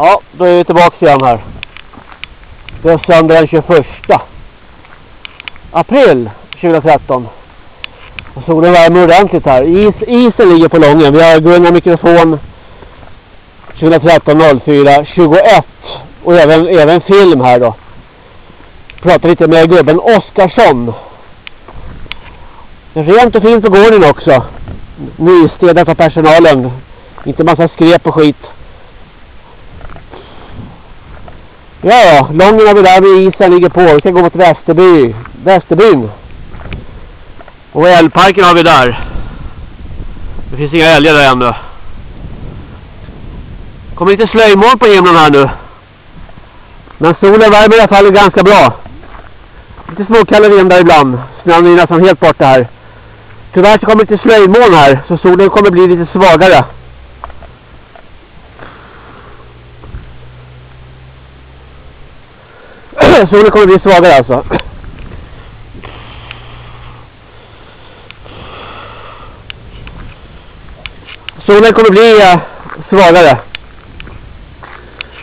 Ja, då är vi tillbaka igen här. Det är söndag den 21 april 2013. Och solen värmer ordentligt här. Is, isen ligger på lången. Vi har Gunnar mikrofon 2013 04 21. Och även, även film här då. Pratar lite med gubben Oskarsson. Det är rent och fint på gården också. Nystädat av personalen. Inte massa skrep och skit. Ja, Lången har vi där vid isen ligger på. Vi ska gå mot Västerby. Västerbyn. Och älgparken har vi där. Det finns inga älgar där ännu. Kommer lite slöjmoln på himlen här nu. Men solen värmer i alla fall ganska bra. Lite småkalla vindar ibland. Snön är nästan helt borta här. Tyvärr så kommer lite slöjmoln här. Så solen kommer bli lite svagare. solen kommer bli svagare alltså. Solen kommer bli uh, svagare.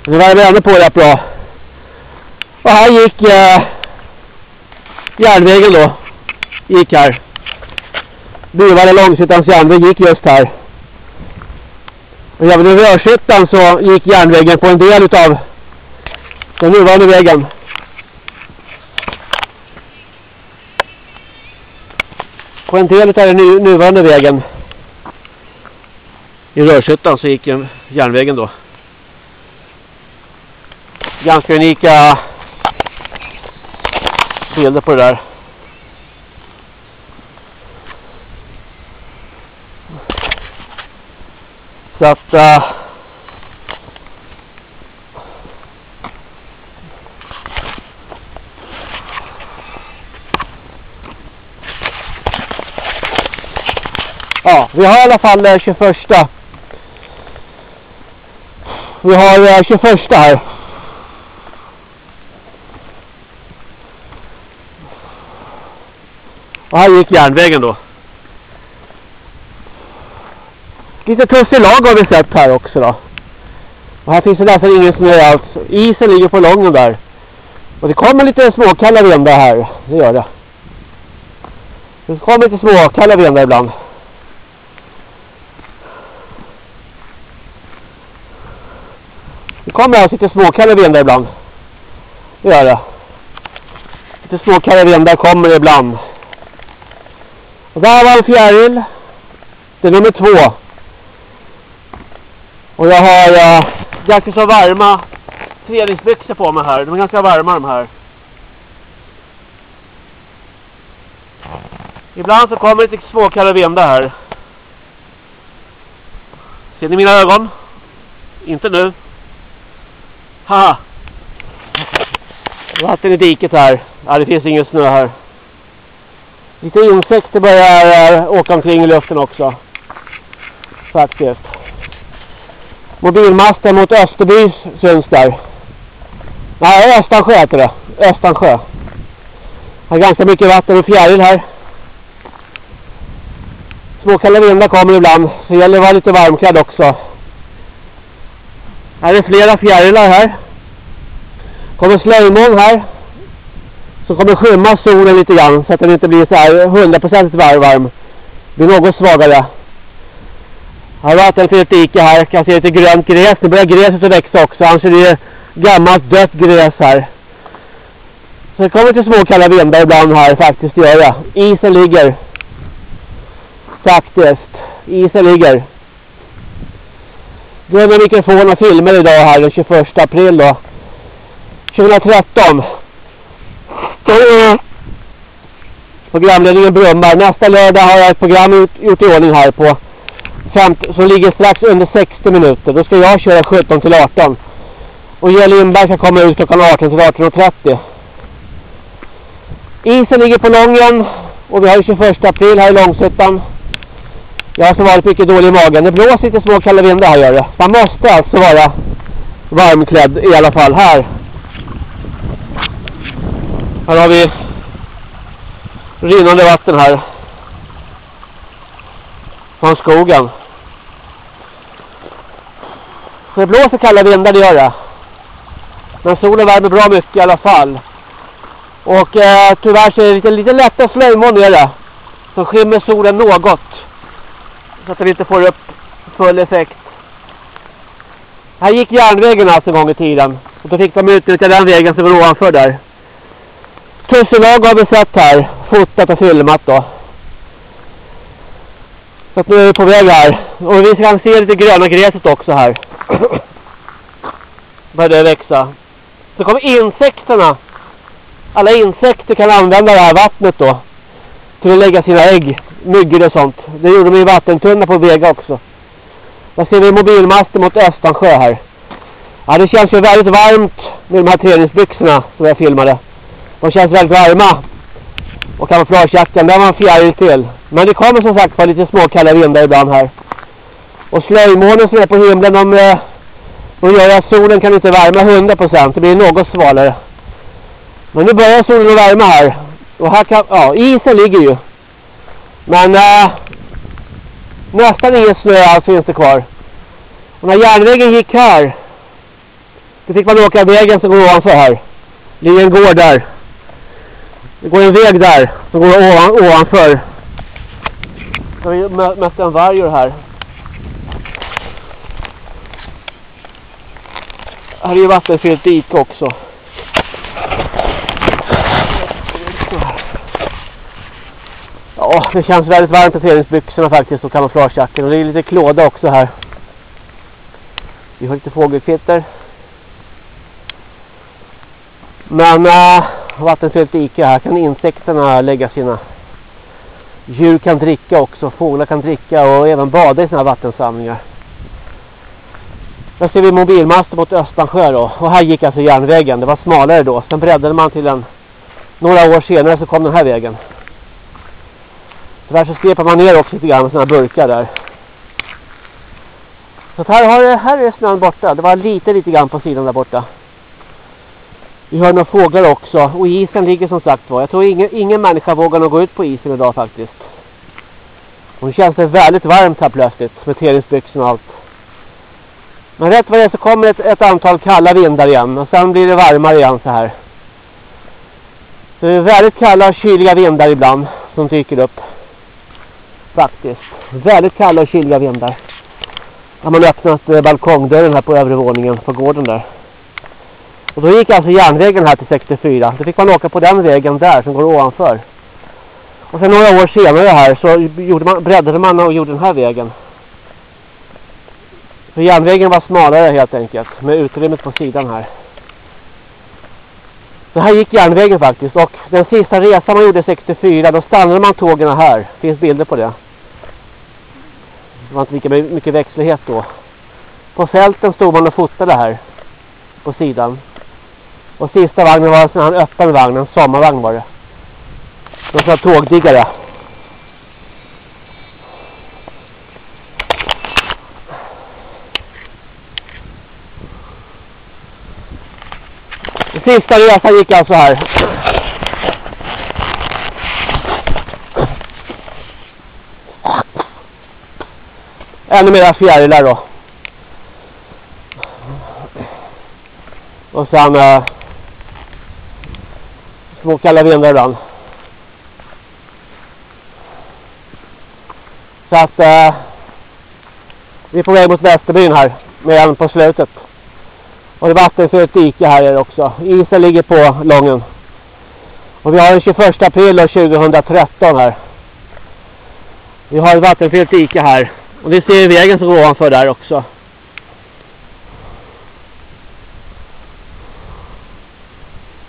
Nu värmer ändå på rätt bra. Och här gick uh, järnvägen då. Gick här. Buvare Långsittans järnväg gick just här. Och även i Rörshyttan så gick järnvägen på en del utav den nuvarande vägen. På en del utav den nuvarande vägen i Rörshyttan så gick järnvägen då. Ganska unika bilder på det där. Så att uh, Ja, vi har i alla fall eh, 21 Vi har eh, 21 här. Och här gick järnvägen då. Lite tusselag har vi sett här också då. Och här finns det nästan ingen snö alls. Isen ligger på lången där. Och det kommer lite småkalla vindar här. Det gör det. Det kommer lite småkalla vindar ibland. Det kommer alltså lite småkalla vindar ibland. Det gör det. Lite småkalla vindar kommer ibland. Och där var en fjäril. Det är nummer två. Och jag har eh, uh, ganska så varma träningsbyxor på mig här. De är ganska varma de här. Ibland så kommer det lite småkalla vindar här. Ser ni mina ögon? Inte nu. Haha. Vatten i diket här. Ja, det finns ingen snö här. Lite insekter börjar äh, åka omkring i luften också. Faktiskt. Mobilmasten mot Österby syns där. Nej, Östansjö heter det. Östansjö. Har ganska mycket vatten och fjäril här. Småkalla vindar kommer ibland. Så det gäller att vara lite varmklädd också. Här är flera fjärilar här. Kommer slöjmoln här. Så kommer skymma solen lite grann så att den inte blir så här 100% varm, varm. Det blir något svagare. Här har varit ett dike här. Jag kan se lite grönt gräs. Det börjar gräset att växa också. Annars är det gammalt dött gräs här. Så det kommer lite småkalla vindar ibland här faktiskt gör jag. Isen ligger. Faktiskt. Isen ligger. Det är med mikrofon och filmer idag här den 21 april då. 2013. Programledningen brummar. Nästa lördag har jag ett program ut, gjort i ordning här på 50, som ligger strax under 60 minuter. Då ska jag köra 17 till 18. Och J. Lindberg ska komma ut klockan 18 till 18.30. Isen ligger på Lången. Och vi har ju 21 april här i Långsuttan. Jag har som varit mycket dålig i magen. Det blåser lite små kalla vindar här gör det. Man måste alltså vara varmklädd i alla fall här. Här har vi rinnande vatten här. Från skogen. Så det blåser kalla vindar, det gör det. Men solen värmer bra mycket i alla fall. Och eh, tyvärr så är det lite, lite lätta slöjmoln nere. det. Som skymmer solen något. Så att vi inte får upp full effekt. Här gick järnvägen alltså en gång i tiden. Och då fick de utnyttja den vägen som var ovanför där. Tussenlag har vi sett här. Fotat och filmat då. Så att nu är vi på väg här. Och vi kan se lite gröna gräset också här. Börjar det växa. Så kommer insekterna. Alla insekter kan använda det här vattnet då. Till att lägga sina ägg. Myggor och sånt. Det gjorde de i vattentunna på Vega också. Där ser vi mobilmaster mot Östansjö här. Ja, det känns ju väldigt varmt med de här träningsbyxorna som jag filmade. De känns väldigt varma. Och kamouflagejackan, där var en fjäril till. Men det kommer som sagt vara lite små kalla vindar ibland här. Och slöjmånen som är på himlen, de, eh, de gör att solen kan inte värma 100%. Det blir något svalare. Men nu börjar solen att värma här. Och här kan, ja, isen ligger ju. Men eh, nästan ingen snö finns det kvar. Och när järnvägen gick här. Då fick man åka vägen som går ovanför här. Linjen går där. Det går en väg där som går ovan, ovanför. Så vi mötte en vargor här. Här är ju vattenfyllt dike också. Ja, det känns väldigt varmt i träningsbyxorna faktiskt och kamouflagejackan. Och det är lite klåda också här. Vi har lite fågelkvitter. Men äh, vattenfyllt dike här kan insekterna lägga sina djur kan dricka också, fåglar kan dricka och även bada i sina vattensamlingar. Där ser vi mobilmaster mot Östansjö då. Och här gick alltså järnvägen. Det var smalare då. Sen breddade man till en... Några år senare så kom den här vägen. Tyvärr så skepar man ner också lite grann med sådana burkar där. Så här, har, här är snön borta. Det var lite, lite grann på sidan där borta. Vi hör några fåglar också. Och isen ligger som sagt var. Jag tror ingen, ingen människa vågar nog gå ut på isen idag faktiskt. Och nu känns det väldigt varmt här plötsligt. Med träningsbyxorna och allt. Men rätt vad det är så kommer ett, ett antal kalla vindar igen. Och sen blir det varmare igen så här. Så det är väldigt kalla och kyliga vindar ibland. Som dyker upp. Faktiskt. Väldigt kalla och kyliga vindar. Har man öppnat eh, balkongdörren här på övre våningen på gården där. Och då gick alltså järnvägen här till 64. Då fick man åka på den vägen där som går ovanför. Och sen några år senare här så gjorde man, breddade man och gjorde den här vägen. För järnvägen var smalare helt enkelt. Med utrymmet på sidan här. Så här gick järnvägen faktiskt. Och den sista resan man gjorde 64 då stannade man tågen här. Det finns bilder på det. Det var inte lika mycket växtlighet då. På fälten stod man och fotade här. På sidan. Och sista vagnen var en sån här öppen vagn, en sommarvagn var det. De sa tågdiggare. Sista resan gick alltså här. Ännu mera fjärilar då. Och sen eh, små kalla vindar ibland. Så att eh, vi är på väg mot Västerbyn här. Med på slutet. Och det är vattenfyllt dike här också. Isen ligger på lången. Och vi har den 21 april 2013 här. Vi har ett vattenfyllt dike här. Och vi ser vägen som går ovanför där också.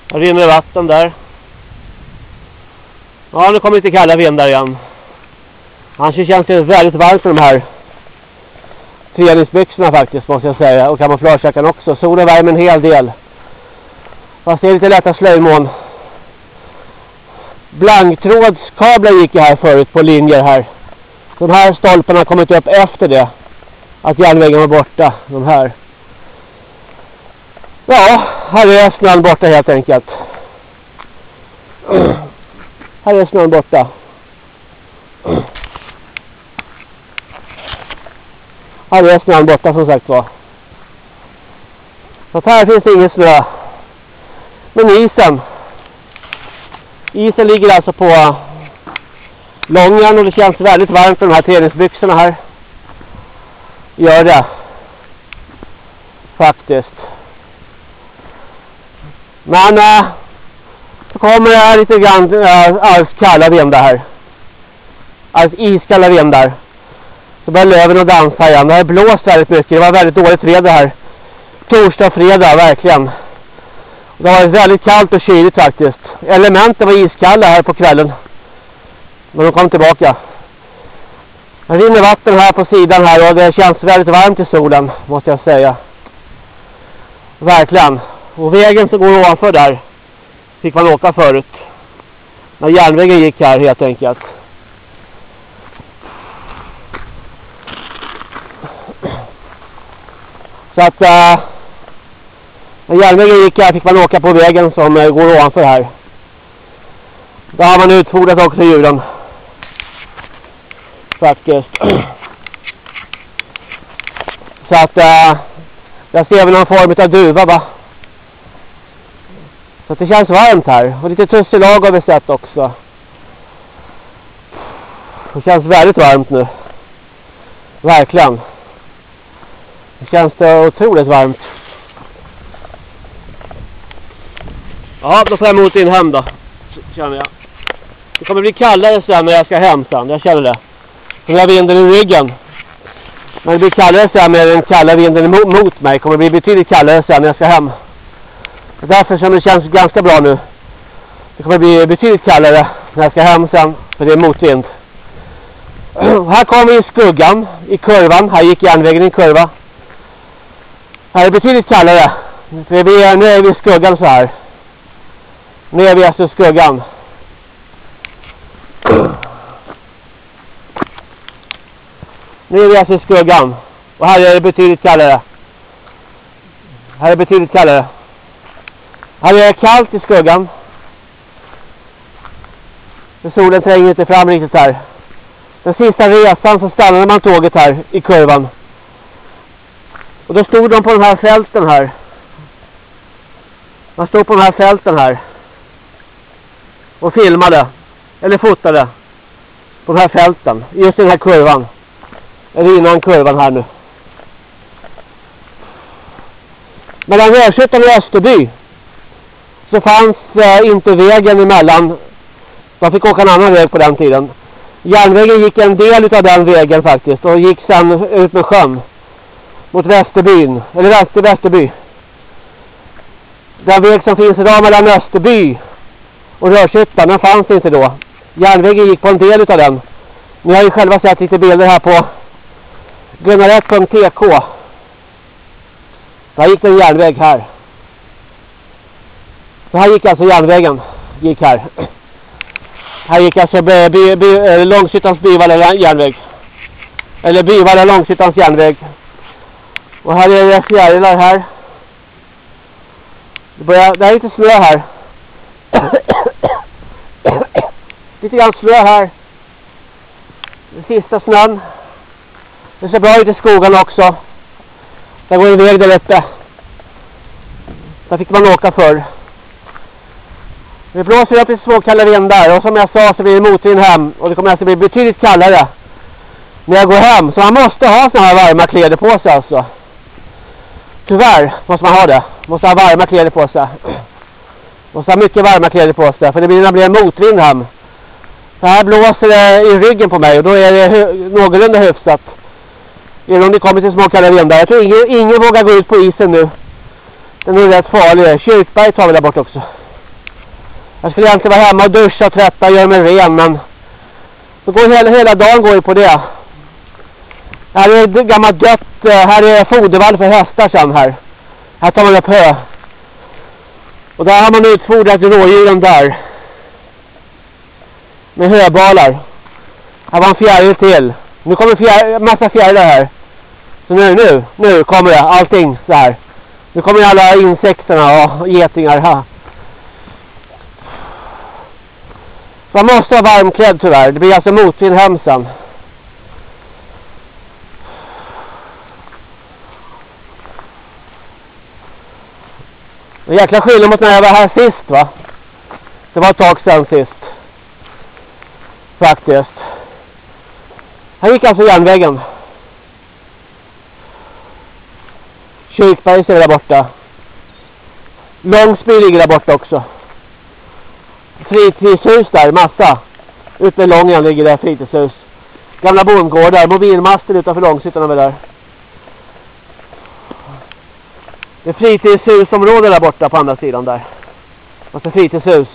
Det rinner vatten där. Ja, nu kommer lite kalla vindar igen. Annars känns det väldigt varmt för de här träningsbyxorna faktiskt måste jag säga. Och kamouflagejackan också. Solen värmer en hel del. Fast det är lite lätta slöjmån. Blanktrådskablar gick jag här förut på linjer här. De här stolparna har kommit upp efter det. Att järnvägen var borta. De här. Ja, här är snön borta helt enkelt. Här är snön borta. Här är snön borta som sagt var. Så här finns det ingen snö. Men isen. Isen ligger alltså på långjärn och det känns väldigt varmt med de här träningsbyxorna här. Gör det. Faktiskt. Men äh, så kommer det här lite grann eh, äh, alls kalla vindar här. Alls iskalla vindar. Så börjar löven att dansa igen. Det har blåst väldigt mycket. Det var väldigt dåligt väder här. Torsdag och fredag, verkligen. Det har varit väldigt kallt och kyligt faktiskt. Elementen var iskalla här på kvällen. Men de kom tillbaka. Det rinner vatten här på sidan här och det känns väldigt varmt i solen, måste jag säga. Verkligen. Och vägen som går ovanför där fick man åka förut. När järnvägen gick här helt enkelt. Så att äh, när järnvägen gick här fick man åka på vägen som äh, går ovanför här. Där har man utfodrat också djuren. Faktiskt. Så att äh, jag ser väl någon form av duva va. Så att det känns varmt här. Och lite tussilag har vi sett också. Det känns väldigt varmt nu. Verkligen. Det känns det otroligt varmt. Ja, då får jag emot in hem då. Känner jag. Det kommer bli kallare sen när jag ska hem sen. Jag känner det hela vinden i ryggen. Men det blir kallare sen med den kalla vinden mot mig. Det kommer bli betydligt kallare sen när jag ska hem. Det är därför som det känns ganska bra nu. Det kommer bli betydligt kallare när jag ska hem sen. För det är motvind. här kommer vi i skuggan. I kurvan. Här gick järnvägen i en kurva. Här är det betydligt kallare. För vi är, nu är vi i skuggan så här. Nu är vi alltså i skuggan. Nu är vi alltså i skuggan. Och här är det betydligt kallare. Här är det betydligt kallare. Här är det kallt i skuggan. För solen tränger inte fram riktigt här. Den sista resan så stannade man tåget här i kurvan. Och då stod de på de här fälten här. Man stod på de här fälten här. Och filmade. Eller fotade. På de här fälten. Just i den här kurvan. Eller innan kurvan här nu. Mellan Rörshyttan och Österby. Så fanns eh, inte vägen emellan. Man fick åka en annan väg på den tiden. Järnvägen gick en del av den vägen faktiskt. Och gick sen ut med sjön mot Västerbyn, eller Väster, Västerby. Den väg som finns idag mellan Österby och Rörshyttan, den fanns inte då. Järnvägen gick på en del av den. Ni har ju själva sett lite bilder här på Gunnaret.tk. Där gick det en järnväg här. Så här gick alltså järnvägen. Gick här. Här gick alltså by, by, by, eh, Långsittans Byvalla järnväg. Eller Byvalla Långsittans järnväg. Och här är det fjärilar här. Det, börjar, det är lite snö här. lite grann snö här. Den sista snön. Det ser bra ut i skogen också. Där går en väg där uppe. Där fick man åka förr. Det blåser upp i småkalla vindar och som jag sa så blir det motvind hem. Och det kommer alltså bli betydligt kallare när jag går hem. Så man måste ha sådana här varma kläder på sig alltså. Tyvärr måste man ha det. Måste ha varma kläder på sig. Måste ha mycket varma kläder på sig. För det blir, det blir motvind hem. Så här blåser det i ryggen på mig. Och då är det någorlunda hyfsat. Även om det kommer till små kalla vindar. Jag tror ingen, ingen vågar gå ut på isen nu. Den är rätt farlig. Kyrkberg tar vi där bort också. Jag skulle egentligen vara hemma och duscha, tvätta, göra mig ren. Men då går hela, hela dagen går ju på det. Här är det gammalt dött. Eh, här är fodervall för hästar sen här. Här tar man upp hö. Och där har man utfodrat rådjuren där. Med höbalar. Här var en fjäril till. Nu kommer fjär, massa fjärilar här. Så nu, nu, nu kommer det allting så här. Nu kommer alla insekterna och getingar här. Man måste vara varmklädd tyvärr. Det blir alltså motvind hem sen. En jäkla skillnad mot när jag var här sist va. Det var ett tag sedan sist. Faktiskt. Här gick alltså järnvägen. Kyrkberg ser vi där borta. Långsby ligger där borta också. Fritidshus där, massa. Ute i Lången ligger det fritidshus. Gamla bondgårdar, mobilmaster utanför Långshyttan över där. Det är fritidshusområde där borta på andra sidan där. Massa fritidshus.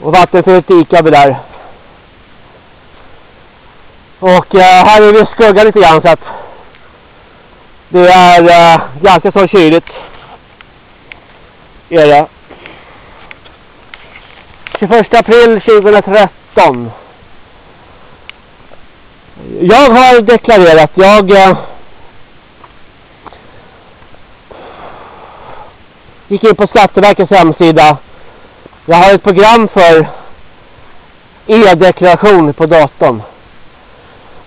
Och vattenfyllt dike över där. Och eh, här är vi skugga lite grann så att det är äh, ganska så kyligt. Är det. 21 april 2013. Jag har deklarerat, jag äh, gick in på Skatteverkets hemsida. Jag har ett program för e-deklaration på datorn.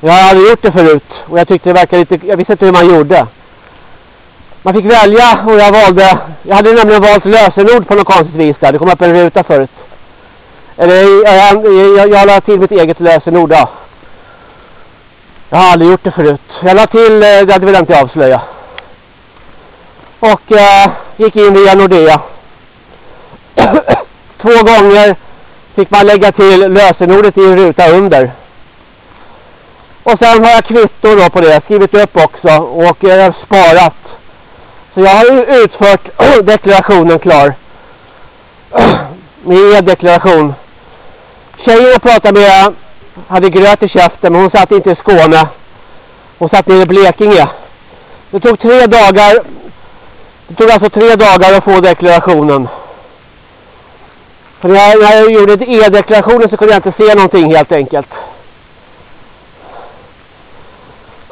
Jag har aldrig gjort det förut och jag tyckte det verkade lite, jag visste inte hur man gjorde. Man fick välja och jag valde, jag hade nämligen valt lösenord på något konstigt vis där. Det kom upp en ruta förut. Eller jag, jag, jag la till mitt eget lösenord då. Jag har aldrig gjort det förut. Jag la till, eh, det hade väl inte avslöja. Och eh, gick in via Nordea. Två gånger fick man lägga till lösenordet i en ruta under. Och sen har jag kvitto då på det, skrivit upp också och eh, sparat. Så jag har utfört deklarationen klar. Med e-deklaration. Tjejen jag pratade med hade gröt i käften men hon satt inte i Skåne. Hon satt nere i Blekinge. Det tog tre dagar. Det tog alltså tre dagar att få deklarationen. För när jag, när jag gjorde e-deklarationen så kunde jag inte se någonting helt enkelt.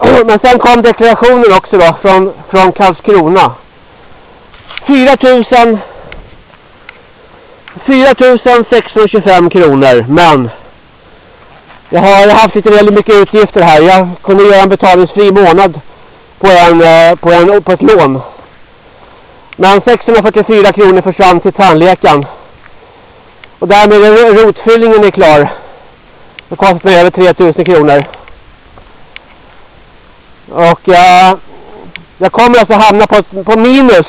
Men sen kom deklarationen också då från, från Karlskrona. 4000 4625 kronor men jag har haft lite väldigt mycket utgifter här. Jag kunde göra en betalningsfri månad på, en, eh, på, en, på ett lån. Men 644 kronor försvann till tandläkaren. Och därmed är rotfyllningen är klar. Det kostar mig över 3000 kronor. Och jag, jag kommer alltså hamna på, på minus.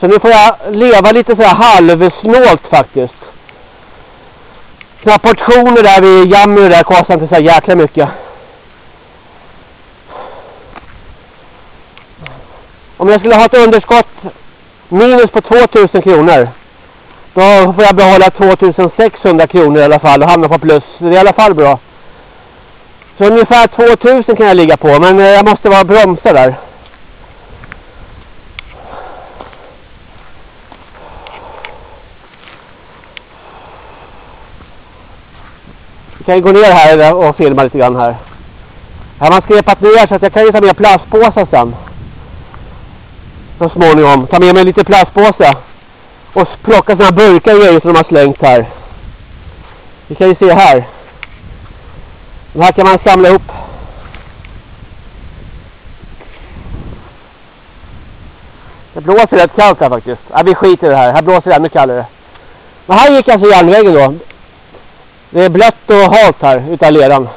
Så nu får jag leva lite så här halvsnålt faktiskt. Några portioner där vid Jammu där kostar inte så jäkla mycket. Om jag skulle ha ett underskott minus på 2000 kronor. Då får jag behålla 2600 kronor i alla fall och hamna på plus. Det är i alla fall bra. Så ungefär 2000 kan jag ligga på men eh, jag måste vara bromsa där. Vi kan gå ner här och filma lite grann här. Här har man skrepat ner så att jag kan ju ta med plastpåsar sen. Så småningom. Ta med mig lite plastpåse. Och plocka sådana burkar och grejer som de har slängt här. Vi kan ju se här. Den här kan man samla ihop. Det blåser rätt kallt här faktiskt. Ja, vi skiter i det här. Här blåser det ännu kallare. Men här gick alltså järnvägen då. Det är blött och halt här utan leran.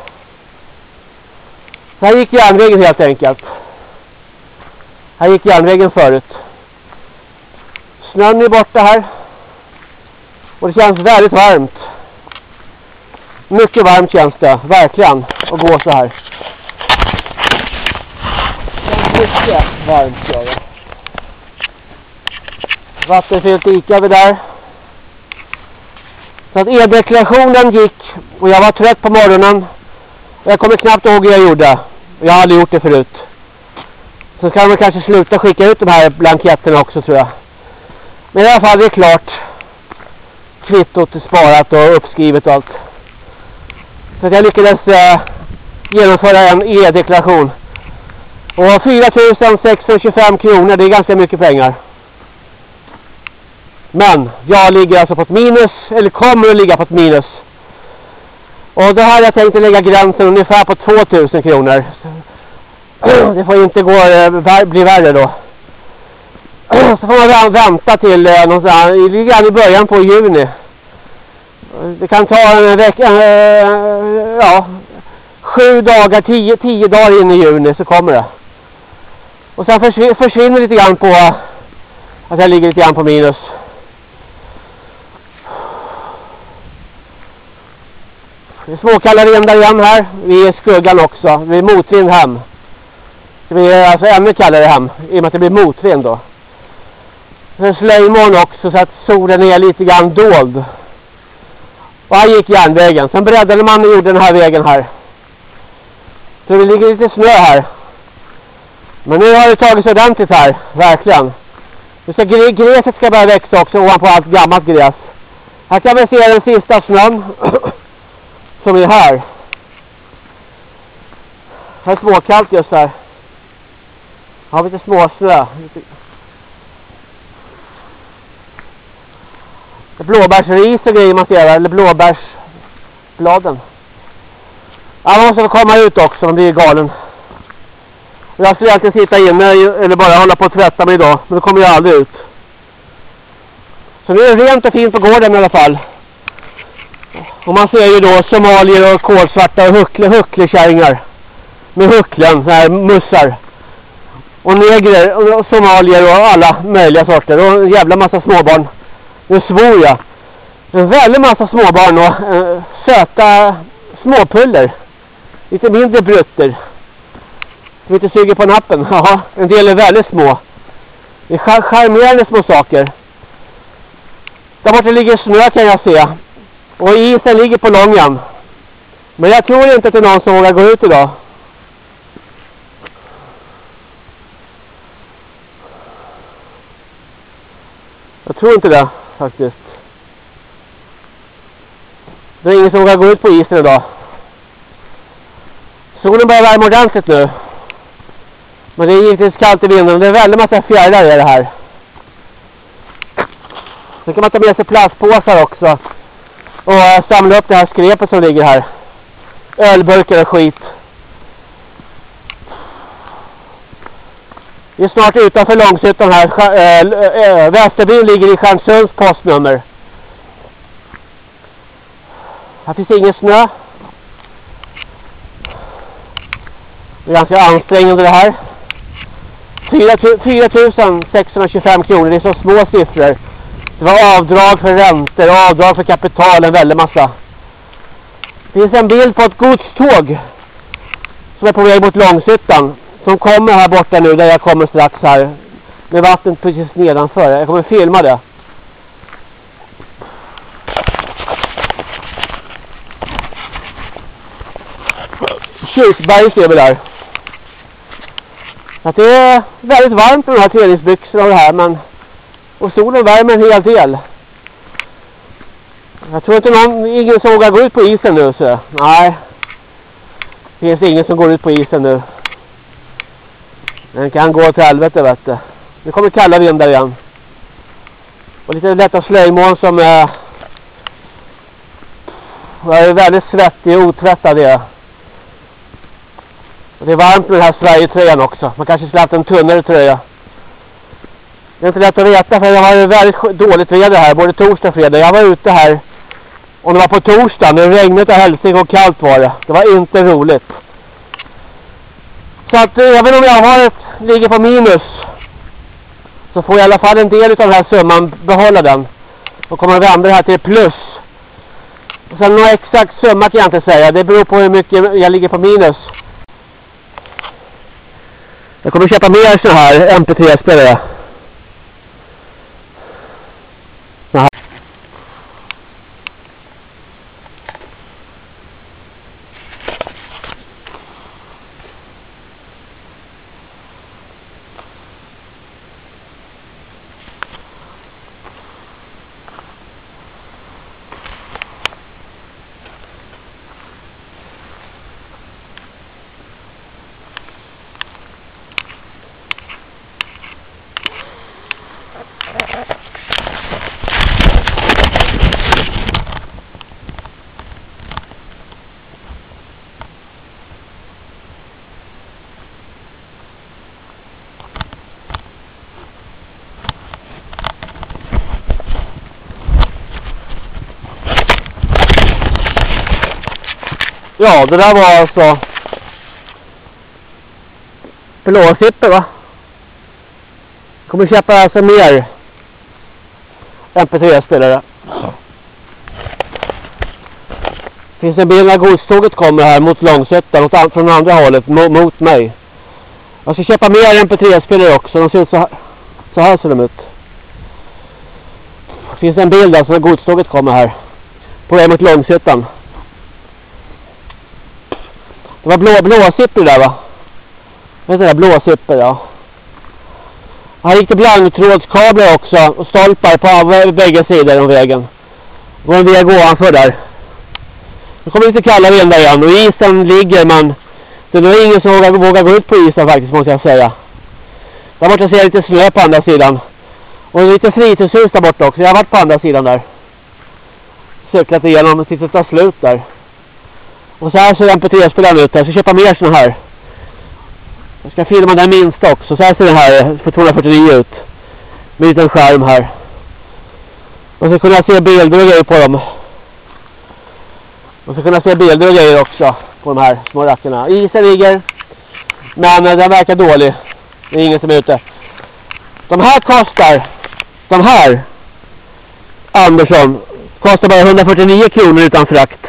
Så här gick järnvägen helt enkelt. Här gick järnvägen förut. Snön är borta här. Och det känns väldigt varmt. Mycket varmt känns det, verkligen, att gå så här. Mycket varmt gör det. Vattenfyllt dike vi där. Så att e-deklarationen gick och jag var trött på morgonen. Jag kommer knappt ihåg hur jag gjorde. Jag har aldrig gjort det förut. Så kan man kanske sluta skicka ut de här blanketterna också tror jag. Men i alla fall det är klart. Kvittot är sparat och uppskrivet och allt. Så att jag lyckades eh, genomföra en e-deklaration. Och 4625 kronor, det är ganska mycket pengar. Men jag ligger alltså på ett minus, eller kommer att ligga på ett minus. Och då hade jag tänkt lägga gränsen ungefär på 2000 kronor. Det får inte gå, eh, bli värre då. så får man vänta till eh, någonstans, lite grann i början på juni. Det kan ta en vecka, eh, ja, sju dagar, tio, tio dagar in i juni så kommer det. Och sen försvinner, försvinner lite grann på att jag ligger lite grann på minus. Det är småkalla vindar igen här. Vi är i skuggan också. Det är motvind hem. Det blir alltså ännu kallare hem i och med att det blir motvind då. Det är slöjmoln också så att solen är lite grann dold. Och här gick järnvägen. Sen breddade man och gjorde den här vägen här. Så det ligger lite snö här. Men nu har det tagit ordentligt här, verkligen. Nu ska gr gräset ska börja växa också ovanpå allt gammalt gräs. Här kan vi se den sista snön som är här. Här är småkallt just här. Här har vi lite småsnö. Lite... Det är blåbärsris och grejer man ska göra, eller blåbärsbladen. Ja, man måste få komma ut också, man blir galen. Jag skulle egentligen sitta inne eller bara hålla på och tvätta mig idag, men då kommer jag aldrig ut. Så nu är det rent och fint på gården i alla fall. Och man ser ju då somalier och kolsvarta och huckle, hucklekärringar. Med hucklen, så här mussar. Och negrer och somalier och alla möjliga sorter. Och en jävla massa småbarn. Nu svor jag. En väldig massa småbarn och eh, söta småpuller. Lite mindre brutter. Som inte suger på nappen. Ja, en del är väldigt små. Det är char charmerande små saker. Där borta ligger snö kan jag se. Och isen ligger på lången. Men jag tror inte att det är någon som vågar gå ut idag. Jag tror inte det faktiskt. Det är ingen som vågar gå ut på isen idag. Solen börjar värma ordentligt nu. Men det är givetvis kallt i vinden. Det är väldigt massa fjärilar i det här. Sen kan man ta med sig plastpåsar också. Och eh, samla upp det här skrepet som ligger här. Ölburkar och skit. Vi är snart utanför Långshyttan här. Äh, äh, Västerbyn ligger i Stjärnsunds postnummer. Här finns ingen snö. Det är ganska ansträngande det här. 4625 kronor, det är så små siffror. Det var avdrag för räntor och avdrag för kapital, en väldig massa. Det finns en bild på ett godståg som är på väg mot Långshyttan. Som kommer här borta nu, där jag kommer strax här. Med vattnet precis nedanför. Jag kommer filma det. Kyrkberg ser vi där. Att det är väldigt varmt med de här träningsbyxorna och det här men och solen värmer en hel del. Jag tror inte någon, ingen som vågar gå ut på isen nu så. Nej. Det finns ingen som går ut på isen nu. Den kan gå till helvete vet du. Nu kommer kalla vindar igen. Och lite lätta slöjmoln som är... Jag är väldigt svettig och otvättad det. Och det är varmt med den här Sverige-tröjan också. Man kanske skulle haft en tunnare tröja. Det är inte lätt att veta för jag har väldigt dåligt väder här. Både torsdag och fredag. Jag var ute här. Och det var på torsdag. Det regnade och hälsing och kallt var det. Det var inte roligt. Så att eh, även om jag har ett, ligger på minus. Så får jag i alla fall en del av den här summan behålla den. Och kommer att vända det här till plus. Och sen någon exakt summa kan jag inte säga. Det beror på hur mycket jag ligger på minus. Jag kommer köpa mer så här MP3-spelare. Ja, det där var alltså blåsipper va? Jag kommer köpa alltså mer MP3-spelare. finns en bild när godståget kommer här mot Långsötan från andra hållet mot, mot mig. Jag ska köpa mer MP3-spelare också. De ser ut så här. Så här ser de ut. Det finns en bild alltså när godståget kommer här. På väg mot Långsötan. Det var blå, blåsippor där va? Vet du det? Blåsippor ja. Här gick det blanktrådskablar också och stolpar på bägge sidor om vägen. Det var en väg ovanför där. Nu kommer lite kalla vindar igen och isen ligger men det är nog ingen som vågar, vågar gå ut på isen faktiskt måste jag säga. Där borta ser jag lite snö på andra sidan. Och lite fritidshus där borta också. Jag har varit på andra sidan där. Cyklat igenom tills det tar slut där. Och så här ser MP3-spelaren ut. Jag ska köpa mer sådana här. Jag ska filma den minsta också. Så här ser den här eh, för 249 ut. Med en liten skärm här. Man ska kunna se bilder och grejer på dem. Man ska kunna se bilder och grejer också på de här små rackarna. Isen ligger. Men eh, den verkar dålig. Det är ingen som är ute. De här kostar. De här. Andersson. Kostar bara 149 kronor utan frakt.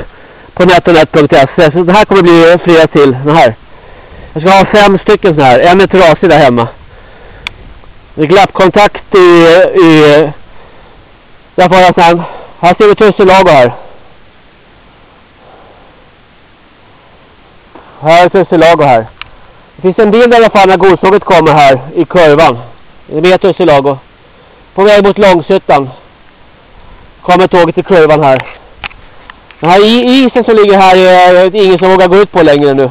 På netonet.se. Så det här kommer bli flera till. Den här. Jag ska ha fem stycken sådana här. En är trasig där hemma. Det är glappkontakt i... i där får jag sen. Här ser vi tusselago här. Här är tusselago här. Det finns en bild i alla fall när godståget kommer här i kurvan. Det är med tusselago. På väg mot Långshyttan. Kommer tåget i kurvan här. Den här isen som ligger här är ingen som vågar gå ut på längre nu.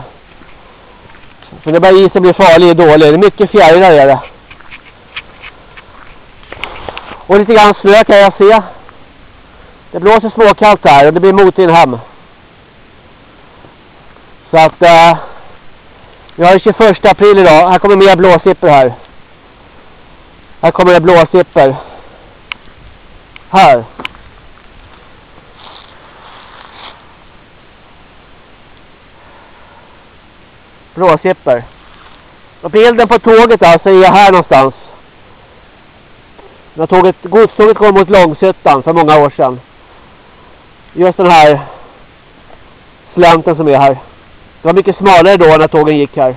För det bara isen blir farlig och dålig. Det är mycket fjärilar är det. Och lite grann snö kan jag se. Det blåser småkallt här och det blir motvind hem. Så att eh, vi har 21 april idag. Här kommer mer blåsippor här. Här kommer det blåsippor. Här. Blåsippor. Och bilden på tåget alltså är här någonstans. När tåget, godståget kom mot Långsötan för många år sedan. Just den här slänten som är här. Det var mycket smalare då när tågen gick här.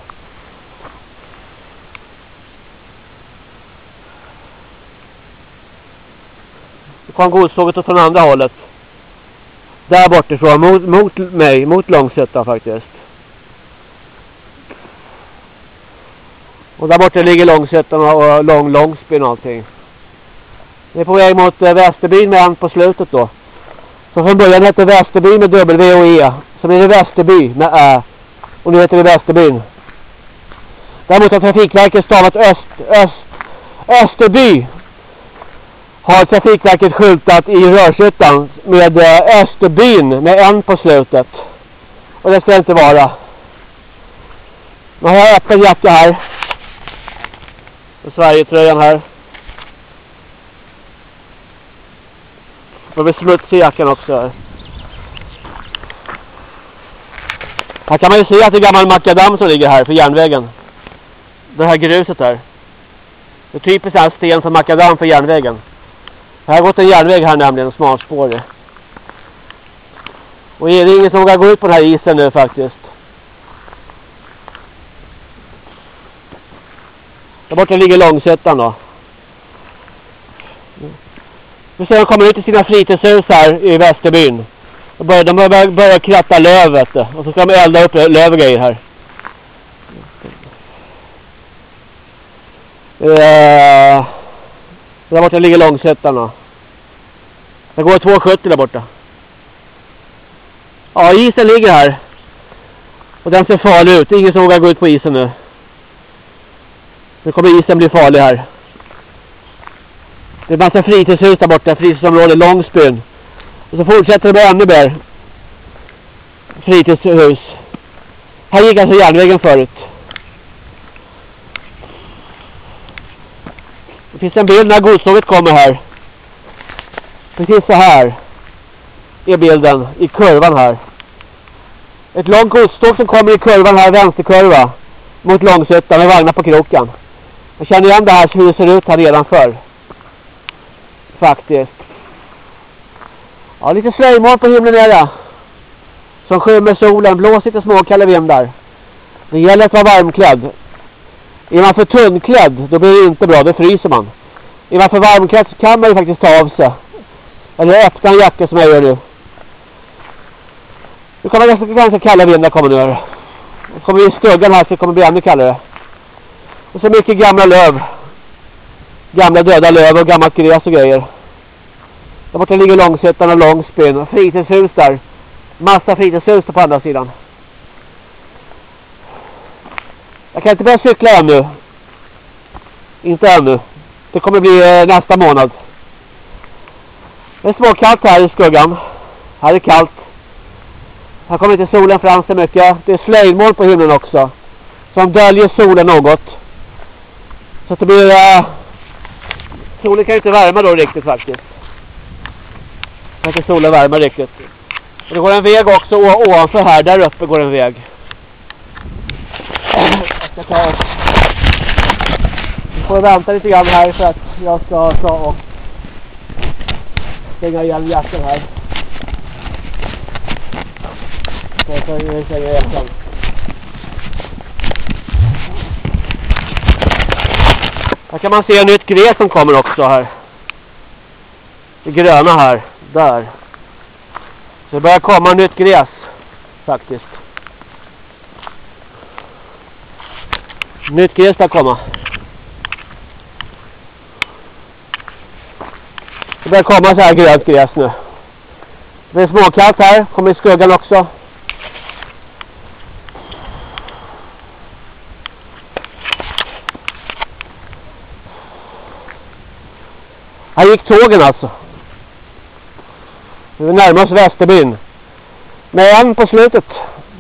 Det kom godståget från andra hållet. Där bortifrån, mot, mot mig, mot Långsötan faktiskt. Och där borta ligger Långsötan och Lång Långsbyn och allting. Vi är på väg mot eh, Västerbyn med en på slutet då. Så från början hette Västerby med W och E. Så blir det Västerby med Ä. Och nu heter det Västerbyn. Däremot har Trafikverket stavat Öst, Öst, Österby. Har Trafikverket skyltat i Rörshyttan med eh, Österbyn med en på slutet. Och det ska inte vara. Nu har jag öppen jacka här. Och Sverigetröjan här. Och vi smutsig jackan också här. Här kan man ju se att det är gammal makadam som ligger här för järnvägen. Det här gruset här. Det är typiskt här sten som makadam för järnvägen. Det har gått en järnväg här nämligen, smalspårig. Och det är ingen som vågar gå ut på den här isen nu faktiskt. Där borta ligger Långsötan då. Vi ser de kommer ut i sina fritidshus här i Västerbyn. De börjar, de börjar, börjar kratta löv vet du. Och så ska de elda upp löv och grejer här. Uh, där borta ligger långsättarna. Det går 270 där borta. Ja, isen ligger här. Och den ser farlig ut. Ingen som vågar gå ut på isen nu. Nu kommer isen bli farlig här. Det är massa fritidshus där borta. Fritidsområde Långsbyn. Och så fortsätter det med ännu mer fritidshus. Här gick alltså järnvägen förut. Det finns en bild när godståget kommer här. Precis så här är bilden i kurvan här. Ett långt godståg som kommer i kurvan här, vänsterkurva. Mot Långsötan med vagnar på kroken. Jag känner igen det här hur det ser ut här redan förr. Faktiskt. Ja, lite slöjmoln på himlen är det. Som skymmer solen, blåser lite småkalla vindar. Det gäller att vara varmklädd. Är man för tunnklädd, då blir det inte bra, då fryser man. Är man för varmklädd så kan man ju faktiskt ta av sig. Eller öppna en jacka som jag gör nu. Nu kommer ganska, ganska kalla vindar komma nu. Nu kommer vi i skuggan här så det kommer bli ännu kallare. Och så mycket gamla löv. Gamla döda löv och gammalt gräs och grejer. Där borta ligger Långsötan och Långsbyn. Fritidshus där. Massa fritidshus på andra sidan. Jag kan inte börja cykla ännu. Inte ännu. Det kommer bli eh, nästa månad. Det är småkallt här i skuggan. Här är kallt. Här kommer inte solen fram så mycket. Det är slöjmoln på himlen också. Som döljer solen något. Så att det blir... Uh, solen kan ju inte värma då riktigt faktiskt. Kan inte solen värma riktigt. Och det går en väg också ovanför här. Där uppe går en väg. Jag ska ta... Vi får vänta lite grann här för att jag ska ta och stänga igen jackan här. Så jag kan stänga jackan. Här kan man se en nytt gräs som kommer också här. Det gröna här. Där. Så det börjar komma nytt gräs. Faktiskt. Nytt gräs ska komma. Det börjar komma så här grönt gräs nu. Det är småkallt här. Kommer i skuggan också. Här gick tågen alltså. Vi närmar oss Västerbyn. Med en på slutet.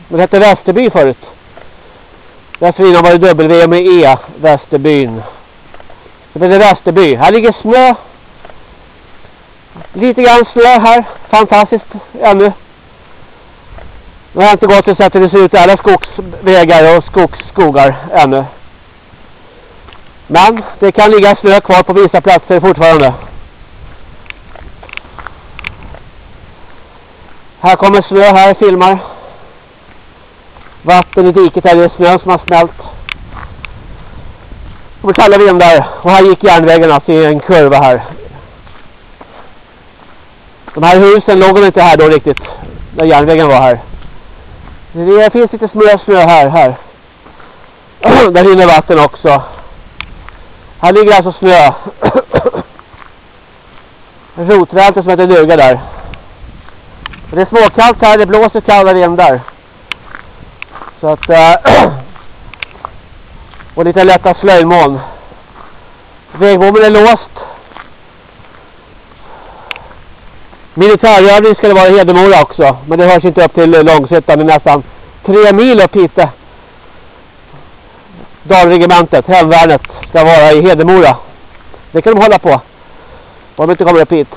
Det hette Västerby förut. Dessförinnan var det W med E. Västerbyn. Det blir Västerby. Här ligger snö. Lite grann snö här. Fantastiskt ännu. Nu har jag inte gått och sett hur det ser ut i alla skogsvägar och skogsskogar ännu. Men det kan ligga snö kvar på vissa platser fortfarande. Här kommer snö här, filmar. Vatten i diket här, det är snö som har smält. Och kalla vindar. Och här gick järnvägen alltså i en kurva här. De här husen låg inte här då riktigt. När järnvägen var här. Det finns lite små snö här, här. Där rinner vatten också. Här ligger alltså snö. Rotvälten som heter duga där. Det är småkallt här, det blåser kalla vindar. Så att... Äh, och lite lätta slöjmoln. Vägbommen är låst. Militärövning ska det vara i Hedemora också. Men det hörs inte upp till Långshyttan. Det är nästan tre mil upp hit. Dalregementet, hemvärnet, ska vara i Hedemora. Det kan de hålla på. Om de inte kommer upp hit.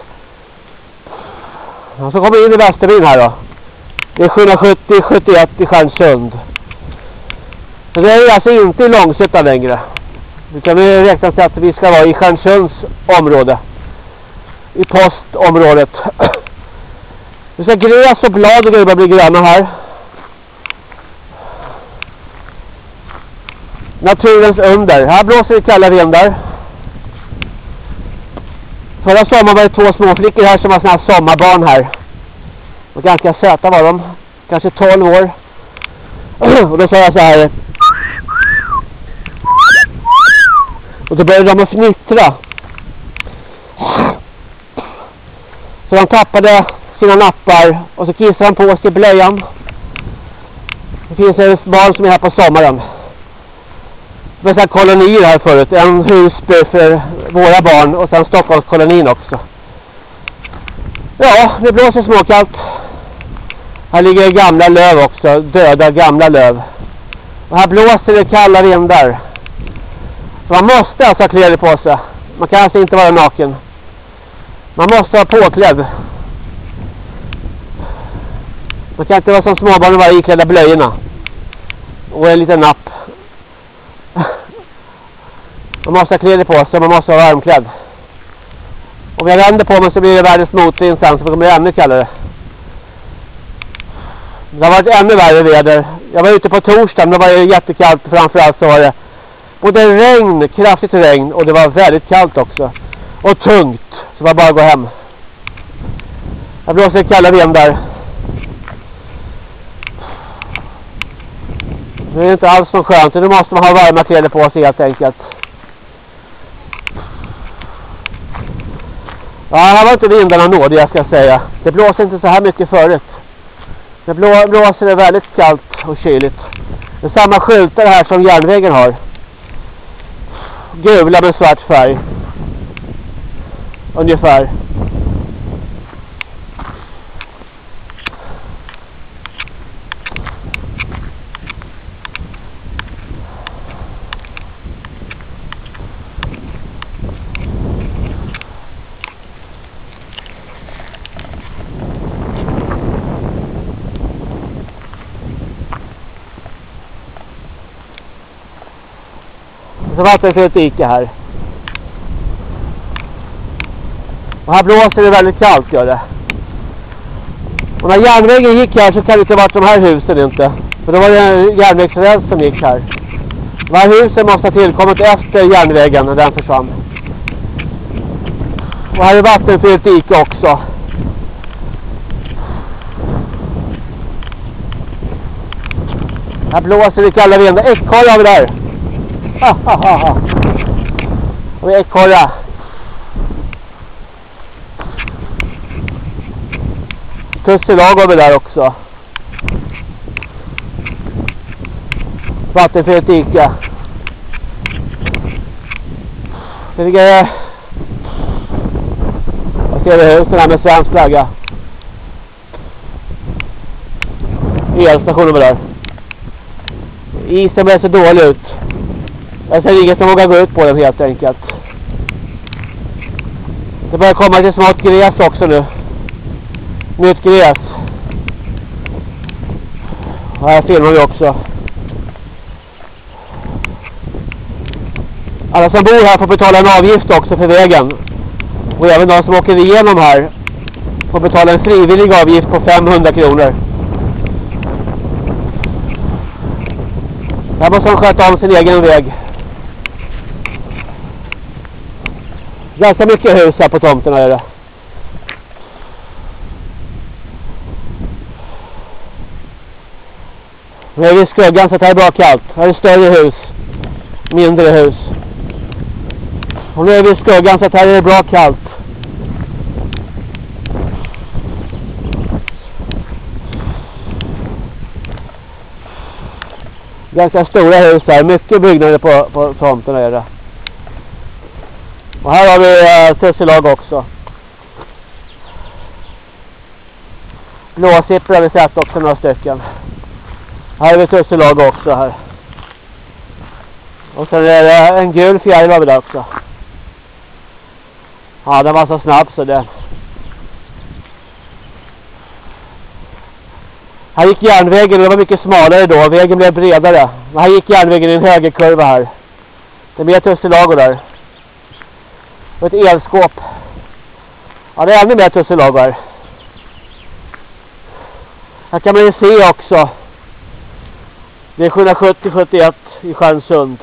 Och så kommer vi in i Västerbyn här då. Det är 770-71 i Stjärnsund. Så det är alltså inte i Långshyttan längre. Utan vi räknar sig att vi ska vara i Stjärnsunds område. I postområdet. Det ska gräs och blad och grejer bli gröna här. Naturens under. Här blåser det kalla vindar. Förra sommaren var det två småflickor här som var sådana här sommarbarn här. Och ganska söta var de. Kanske 12 år. och då sa jag så här. Och då började de att fnittra. Så de tappade sina nappar och så kissade de på sig blöjan. Det finns ett barn som är här på sommaren. Det var kolonier här förut. En husby för våra barn och sen Stockholmskolonin också. Ja, det blåser småkallt. Här ligger gamla löv också. Döda gamla löv. Och här blåser det kalla vindar. Så man måste alltså ha kläder på sig. Man kan alltså inte vara naken. Man måste vara påklädd. Man kan inte vara som småbarn och vara iklädda blöjorna. Och en liten napp. Man måste ha kläder på sig, man måste vara varmklädd. Om jag vänder på mig så blir det världens motvind sen så kommer det ännu kallare. Det har varit ännu värre väder. Jag var ute på torsdagen, då var det jättekallt. Framförallt så var det både regn, kraftigt regn och det var väldigt kallt också. Och tungt. Så det var bara att gå hem. Jag blåser kalla vindar. Det är inte alls så skönt. Nu måste man ha varma kläder på sig helt enkelt. Ja, här var inte vindarna nådiga ska jag säga. Det blåser inte så här mycket förut. Det blå, blåser det väldigt kallt och kyligt. Det är samma skyltar här som järnvägen har. Gula med svart färg. Ungefär. Så vattenfyllt dike här. Och här blåser det väldigt kallt gör det. Och när järnvägen gick här så kan det inte varit de här husen inte. För då var det järnvägsräls som gick här. De här husen måste ha tillkommit efter järnvägen när den försvann. Och här är vattenfyllt dike också. Här blåser det kalla vindar. Ekorre har vi där. Ha ha ha ha. Och ekorre. Har vi där också. Vattenfyllt dike. Det ligger... Jag ser det husen här med svensk flagga. Elstationen var där. Isen börjar se dålig ut. Jag ser inget som vågar gå ut på den helt enkelt. Det börjar komma till smått gräs också nu. Nytt gräs. Och här filmar vi också. Alla som bor här får betala en avgift också för vägen. Och även de som åker igenom här får betala en frivillig avgift på 500 kronor. Här måste de sköta om sin egen väg. Ganska mycket hus här på tomterna är det. Nu är vi i skuggan så det här är bra kallt. Här är större hus. Mindre hus. Och nu är vi i skuggan så det här är bra kallt. Ganska stora hus här. Mycket byggnader på, på tomterna är det. Och här har vi eh, tusselag också. Blåsippor har vi sett också några stycken. Här har vi tusselag också här. Och sen är det en gul fjäril har vi där också. Ja, den var så snabb så det... Här gick järnvägen, det var mycket smalare då. Vägen blev bredare. Men här gick järnvägen i en högerkurva här. Det är mer Tussilago där. Och ett elskåp. Ja, det är ännu mer tusselago här. Här kan man ju se också. Det är 770-71 i Stjärnsund.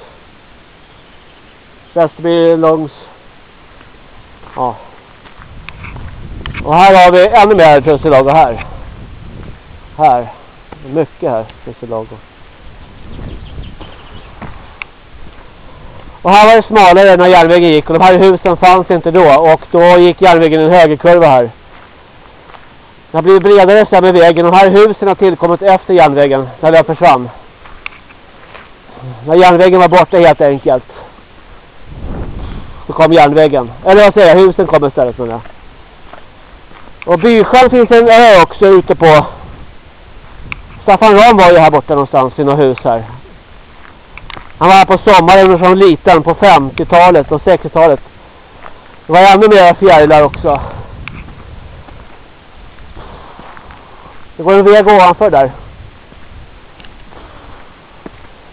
Västerby långs. Ja. Och här har vi ännu mer tusselago här. Här. Mycket här tusselago. Och här var det smalare när järnvägen gick och de här husen fanns inte då och då gick järnvägen en högerkurva här. Det har blivit bredare sen med vägen och de här husen har tillkommit efter järnvägen när den försvann. När järnvägen var borta helt enkelt. Så kom järnvägen. Eller vad säger jag, husen kom istället med det. Och Bysjön finns en ö också ute på. Staffan Ram var ju här borta någonstans i något hus här. Han var här på sommaren som liten på 50-talet och 60-talet. Det var ännu mer fjärilar också. Det går en väg ovanför där.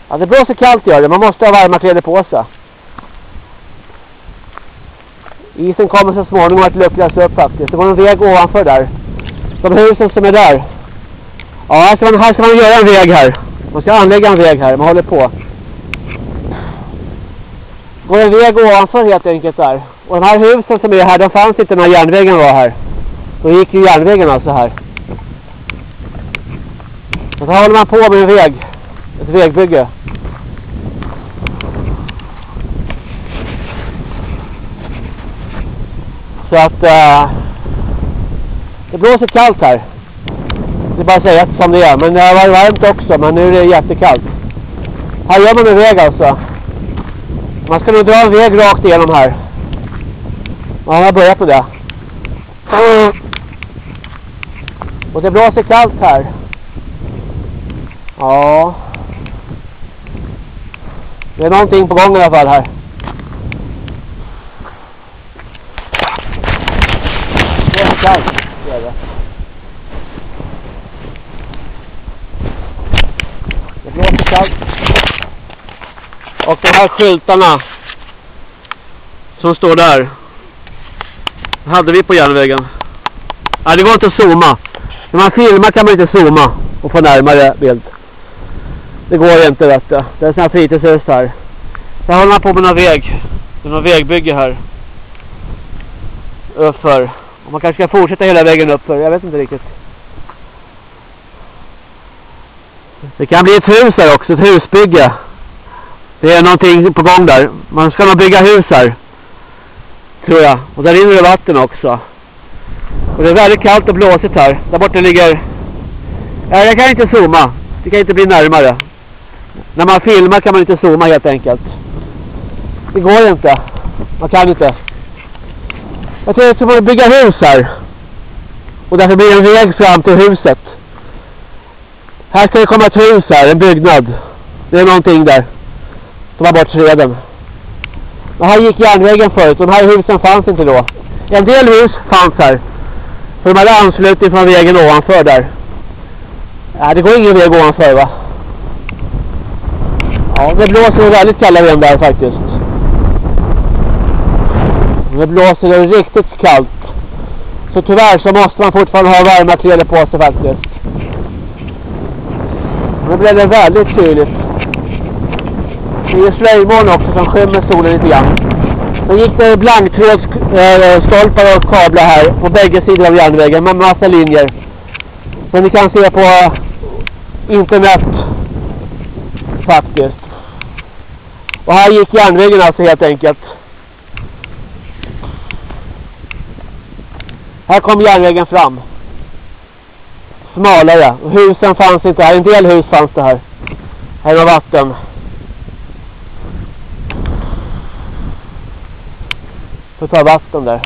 Ja, det blåser kallt gör det. Man måste ha varma kläder på sig. Isen kommer så småningom att luckras upp faktiskt. Det går en väg ovanför där. De husen som är där. Ja, här ska man, här ska man göra en väg här. Man ska anlägga en väg här. Man håller på. Det en väg ovanför helt enkelt där. Och de här husen som är här, de fanns inte när järnvägen var här. Då gick ju järnvägen alltså här. Och så håller man på med en väg. Ett vägbygge. Så att äh, det blåser kallt här. Det är bara att säga som det är. Men det har varit varmt också. Men nu är det jättekallt. Här gör man en väg alltså. Man ska nog dra en väg rakt igenom här. Man har börjat med det. Och det blåser kallt här. Ja. Det är någonting på gång i alla fall här. Det är kallt. Det är det. Det blåser kallt. Och de här skyltarna som står där hade vi på järnvägen. Nej, det går inte att zooma. När man filmar kan man inte zooma och få närmare bild. Det går inte vet du. Det är sådana fritidshus här. Jag håller på med någon väg. Det är någon vägbygge här. Uppför. Och man kanske ska fortsätta hela vägen uppför. Jag vet inte riktigt. Det kan bli ett hus här också. Ett husbygge. Det är någonting på gång där. Man ska nog bygga hus här. Tror jag. Och där rinner det vatten också. Och det är väldigt kallt och blåsigt här. Där borta ligger... Ja, jag kan inte zooma. Det kan inte bli närmare. När man filmar kan man inte zooma helt enkelt. Det går inte. Man kan inte. Jag tror att jag ska bygga hus här. Och därför blir det en väg fram till huset. Här ska det komma ett hus här, en byggnad. Det är någonting där som var bort träden. Och här gick järnvägen förut. De här husen fanns inte då. En del hus fanns här. För de hade anslutning från vägen ovanför där. Ja, det går ingen väg ovanför va? Ja, det blåser väldigt kalla vind där faktiskt. Det blåser det riktigt kallt. Så tyvärr så måste man fortfarande ha varma kläder på sig faktiskt. Nu blev det väldigt kyligt. Det är slöjmoln också som skymmer solen lite grann. Sen gick det blanktrådsstolpar eh, och kablar här på bägge sidor av järnvägen med massa linjer. Som ni kan se på internet faktiskt. Och här gick järnvägen alltså helt enkelt. Här kom järnvägen fram. Smalare. Husen fanns inte här. En del hus fanns det här. Här var vatten. Får ta vatten där.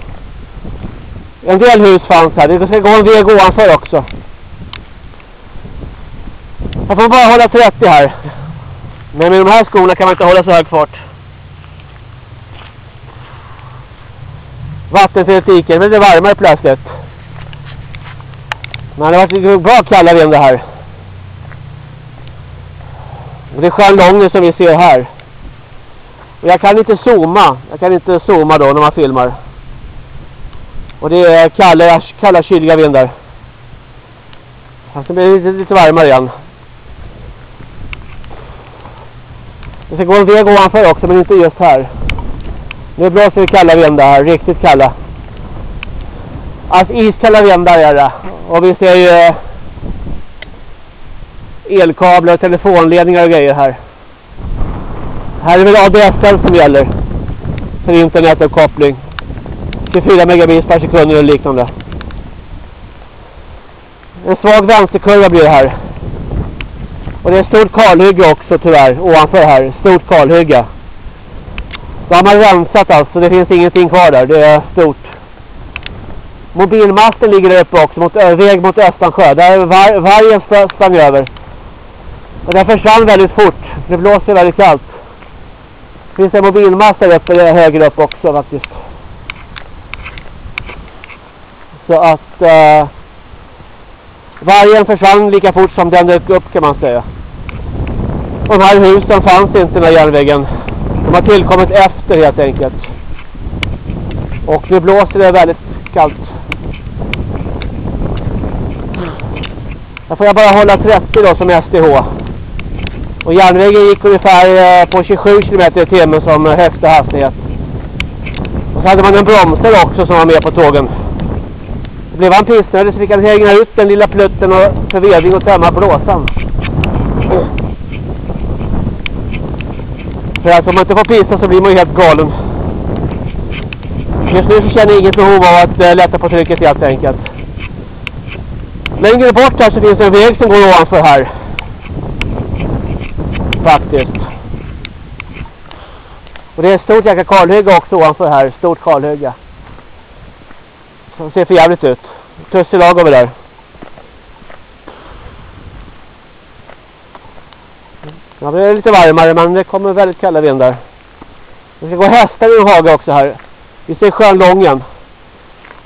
En del hus fanns här. Det ska gå en väg ovanför också. Jag får bara hålla 30 här. Men med de här skorna kan man inte hålla så hög fart. Vattenfiletiken, men det är varmare plötsligt. Men det har varit bra kalla vind här. Och det är Stjärnlången som vi ser här. Och jag kan inte zooma. Jag kan inte zooma då när man filmar. Och det är kalla, kalla kyliga vindar. Fast det blir lite, lite varmare igen. Det ska gå en väg ovanför också men inte just här. Nu blåser det kalla vindar här, riktigt kalla. Alltså iskalla vindar är det. Och vi ser ju eh, elkablar och telefonledningar och grejer här. Här är väl ADSL som gäller för internetuppkoppling. 24 megabit per sekund eller liknande. En svag vänsterkurva blir det här. Och det är ett stort kalhygge också tyvärr ovanför här. Stort kalhygge. Då har man rensat alltså. Det finns ingenting kvar där. Det är stort. Mobilmasten ligger där uppe också. Mot, väg mot Östansjö. Där var, vargen sprang över. Och den försvann väldigt fort. Det blåser väldigt kallt. Det finns en mobilmast uppe högre upp också faktiskt. Så att... Uh, Vargen försvann lika fort som den dök upp kan man säga. Och de här husen fanns inte när järnvägen. De har tillkommit efter helt enkelt. Och nu blåser det väldigt kallt. Där får jag bara hålla 30 då som STH. Och järnvägen gick ungefär eh, på 27 km i timmen som högsta hastighet. Och så hade man en bromsare också som var med på tågen. Då blev han pissnödig så fick han hänga ut den lilla plutten och för veding och tömma blåsan. För att om man inte får pissa så blir man ju helt galen. Just nu så känner jag inget behov av att äh, lätta på trycket helt enkelt. Längre bort här så finns det en väg som går ovanför här. Faktiskt. Och det är ett stort jäkla kalhygge också ovanför här. Stort kalhygge. Som ser för jävligt ut. Tusselag över där. Ja, det är lite varmare men det kommer väldigt kalla vindar. Det ska gå hästar i en hage också här. Vi ser sjön Lången.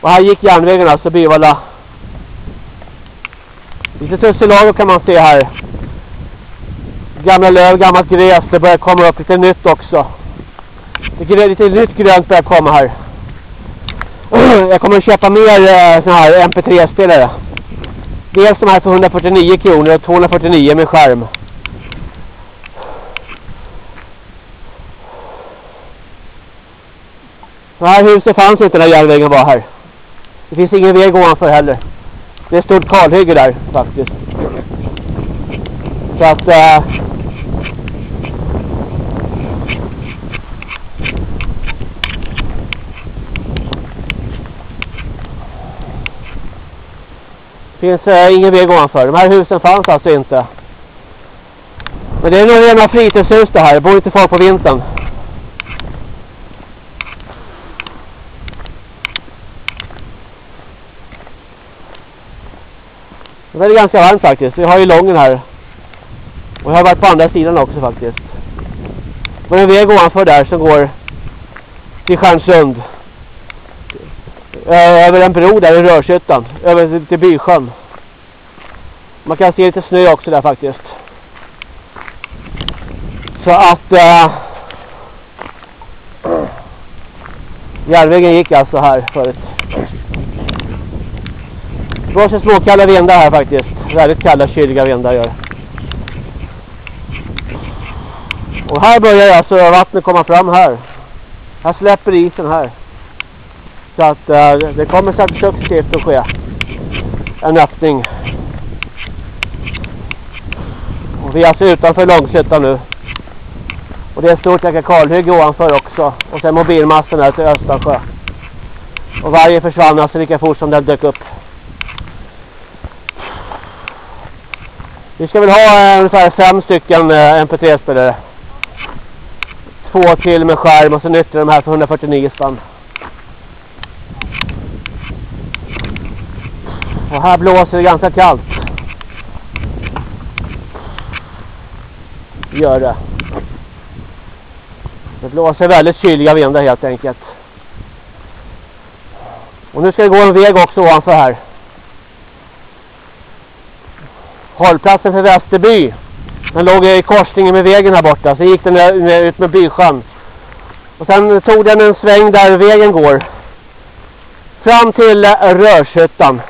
Och här gick järnvägen alltså Byvalla. Lite tusselager kan man se här. Gamla löv, gammalt gräs. Det börjar komma upp lite nytt också. Det är lite nytt grönt börjar komma här. Jag kommer att köpa mer eh, sådana här MP3-spelare. Dels de här för 149 kronor och 249 med skärm. Det här huset fanns inte när järnvägen var här. Det finns ingen väg ovanför heller. Det är ett stort kalhygge där faktiskt. Så att... Äh, finns eh, ingen väg ovanför. De här husen fanns alltså inte. Men det är nog rena fritidshus det här. Det bor inte folk på vintern. Det är ganska varmt faktiskt. Vi har ju lången här. Och jag har varit på andra sidan också faktiskt. Det en väg ovanför där som går till Stjärnsund. Över en bro där i Rörshyttan. Över till Bysjön. Man kan se lite snö också där faktiskt. Så att... eh, järnvägen gick alltså här förut. Det blåser småkalla vindar här faktiskt. Väldigt kalla, kyliga vindar gör Och här börjar alltså vattnet komma fram här. Här släpper isen här. Så att eh, det kommer säkert successivt att ske. En öppning. Och vi är alltså utanför Långshyttan nu. Och det är ett stort jäkla kalhygge ovanför också. Och sen mobilmasten här till Östersjö. Och varje försvann alltså lika fort som den dök upp. Vi ska väl ha eh, ungefär fem stycken eh, MP3-spelare. Två till med skärm och så nyttjar de här för 149 spänn. Och här blåser det ganska kallt. Gör det. Det blåser väldigt kyliga vindar helt enkelt. Och nu ska det gå en väg också ovanför här. hållplatsen för Västerby. Den låg i korsningen med vägen här borta. Så gick den ut med Bysjön. Och sen tog den en sväng där vägen går. Fram till eh, Rörsättan. Rörshyttan.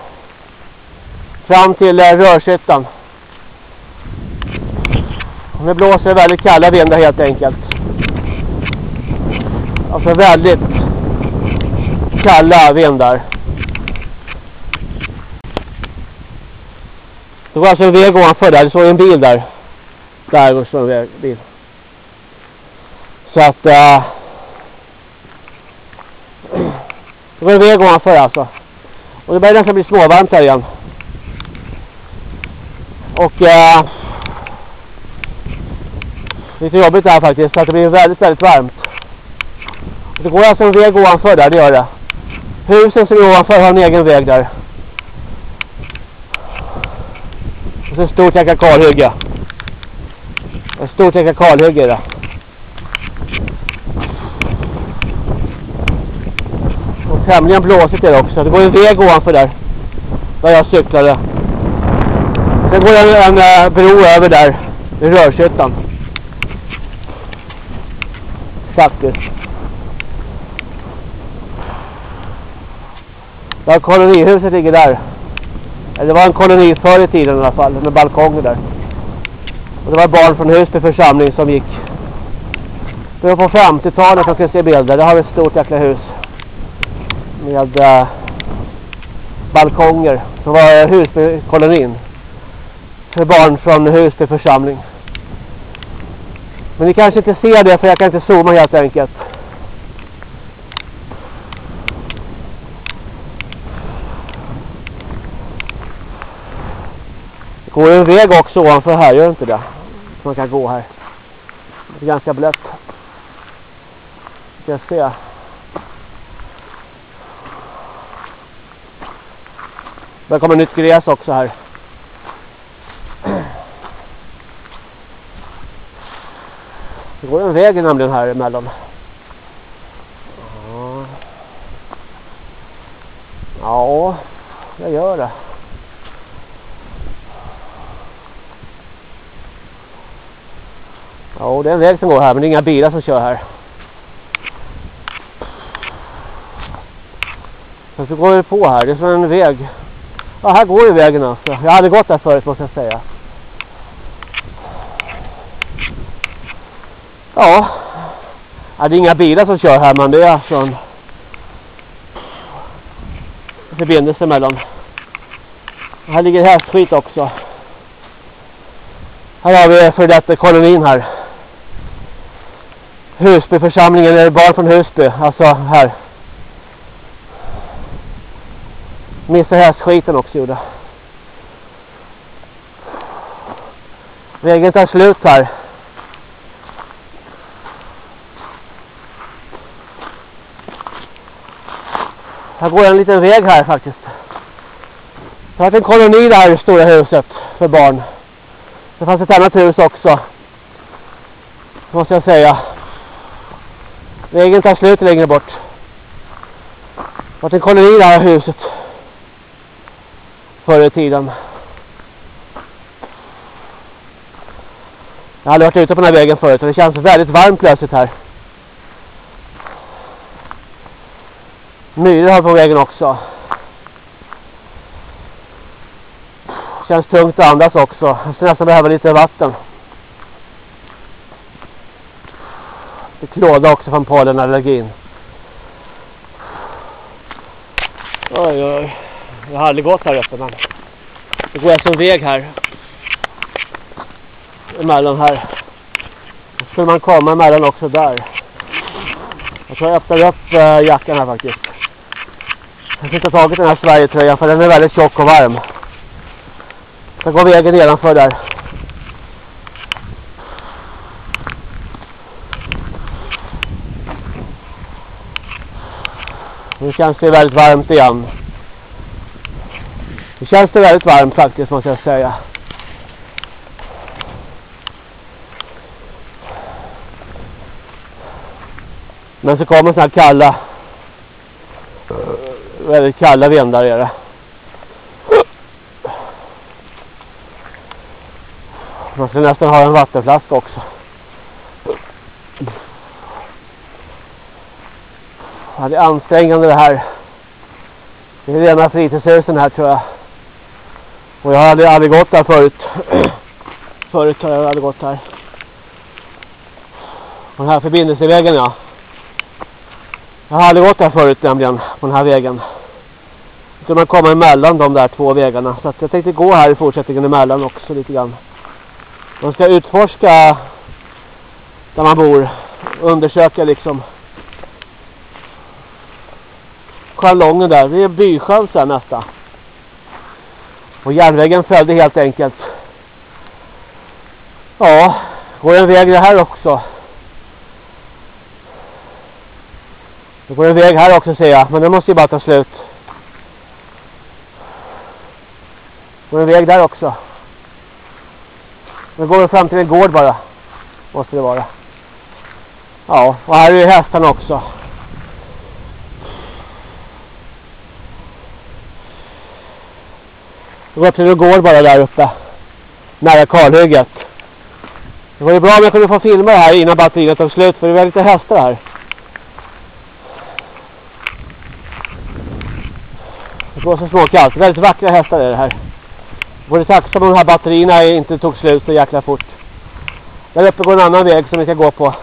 Fram till eh, rörsättan. Nu blåser det blåser väldigt kalla vindar helt enkelt. Alltså väldigt kalla vindar. Det var alltså en väg ovanför där. Det såg en bil där. Där går en väg, bil. Så att... Uh, det går en väg ovanför alltså. Och det börjar nästan bli småvarmt här igen. Och... Uh, lite jobbigt här faktiskt. Så att det blir väldigt, väldigt varmt. Det går alltså en väg ovanför där, det gör det. Husen som är ovanför har en egen väg där. Och så ett stort jäkla kalhygge. Ett stort jäkla kalhygge där. Och tämligen blåsigt är det också. Det går en väg ovanför där. Där jag cyklade. Sen går en, en bro över där i Rörshyttan. Faktiskt. Ja, kolonihuset ligger där. Det var en koloni förr i tiden i alla fall, med balkonger där. Och det var barn från Husby församling som gick. Det var på 50-talet man kan se bilder. Det har vi ett stort jäkla hus. Med eh, balkonger. Det var Husbykolonin För barn från Husby församling. Men ni kanske inte ser det för jag kan inte zooma helt enkelt. Det går en väg också ovanför här, gör inte det? Så man kan gå här. Det är ganska blött. Ska jag se. Det kommer nytt gräs också här. Det går en väg nämligen här emellan. Ja, jag gör det. Ja, det är en väg som går här men det är inga bilar som kör här. Så går vi på här, det är som en väg. Ja, här går ju vägen alltså. Jag hade gått där förut måste jag säga. Ja. ja det är inga bilar som kör här men det är alltså en förbindelse mellan. Här ligger hästskit också. Här har vi för detta kolonin här. Husbyförsamlingen, eller barn från Husby, alltså här. Missa hästskiten också gjorde. Vägen tar slut här. Här går en liten väg här faktiskt. Det har varit en koloni där i stora huset för barn. Det fanns ett annat hus också. Måste jag säga. Vägen tar slut längre bort. Det har varit en koloni där i huset. Förr i tiden. Jag har aldrig varit ute på den här vägen förut och det känns väldigt varmt plötsligt här. Myror har på vägen också. Känns tungt att andas också. Jag ska nästan behöva lite vatten. Det klåda också från pollenallergin. Oj, oj. Jag har aldrig gått här uppe men det går jag som väg här. Emellan här. Då skulle man komma emellan också där. Jag tror jag öppnar upp äh, jackan här faktiskt. Jag har inte tagit den här Sverigetröjan för den är väldigt tjock och varm. Jag går vägen nedanför där. Nu känns det väldigt varmt igen. Nu känns det väldigt varmt faktiskt måste jag säga. Men så kommer sådana här kalla väldigt kalla vindar är det. Man ska nästan ha en vattenflaska också. Ja, det är ansträngande det här. Det är rena fritidshusen här tror jag. Och jag har aldrig, aldrig gått där förut. förut har jag aldrig gått här. På den här förbindelsevägen ja. Jag har aldrig gått där förut nämligen på den här vägen. Så man kommer emellan de där två vägarna. Så jag tänkte gå här i fortsättningen emellan också lite grann. Man ska utforska där man bor. Undersöka liksom Chalongen där. Det är bysjön sen nästa. Och järnvägen följde helt enkelt. Ja, går en väg det här också. Det går en väg här också ser jag. Men den måste ju bara ta slut. Det går en väg där också. Nu går vi fram till en gård bara. Måste det vara. Ja, och här är ju hästarna också. Det går till en gård bara där uppe. nära kalhygget. Det var ju bra om jag kunde få filma det här innan batteriet tog slut för det var lite hästar här. Det går så småkallt. Väldigt vackra hästar är det här. Jag vore tacksam om de här batterierna inte tog slut så jäkla fort. Där uppe går en annan väg som vi ska gå på.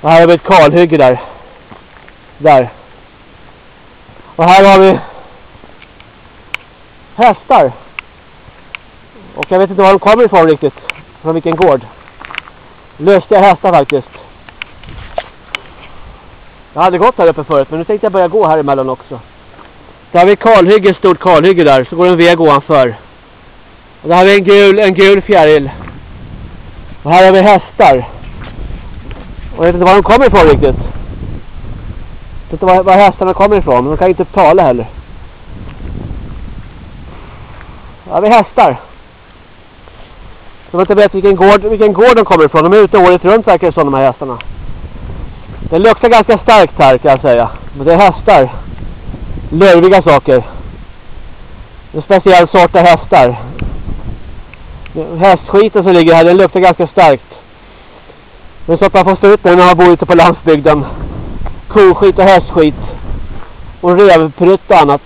Och här har vi ett kalhygge där. Där. Och här har vi hästar. Och jag vet inte var de kommer ifrån riktigt. Från vilken gård. Lustiga hästar faktiskt. Jag hade gått här uppe förut men nu tänkte jag börja gå här emellan också. Där har vi kalhygge, ett stort kalhygge där. Så går en väg ovanför. Och där har vi en gul, en gul fjäril. Och här har vi hästar. Och jag vet inte var de kommer ifrån riktigt. Jag vet inte var, var hästarna kommer ifrån. De kan inte tala heller. Här har vi hästar. De har inte vet vilken gård, vilken gård de kommer ifrån. De är ute året runt verkar det som de här hästarna. Det luktar ganska starkt här kan jag säga. Men det är hästar. Lurviga saker. En speciell sort av hästar. Hästskiten som ligger här, den luktar ganska starkt. Det är så att man får stå ut med när man bor ute på landsbygden. Koskit och hästskit. Och revprutt och annat.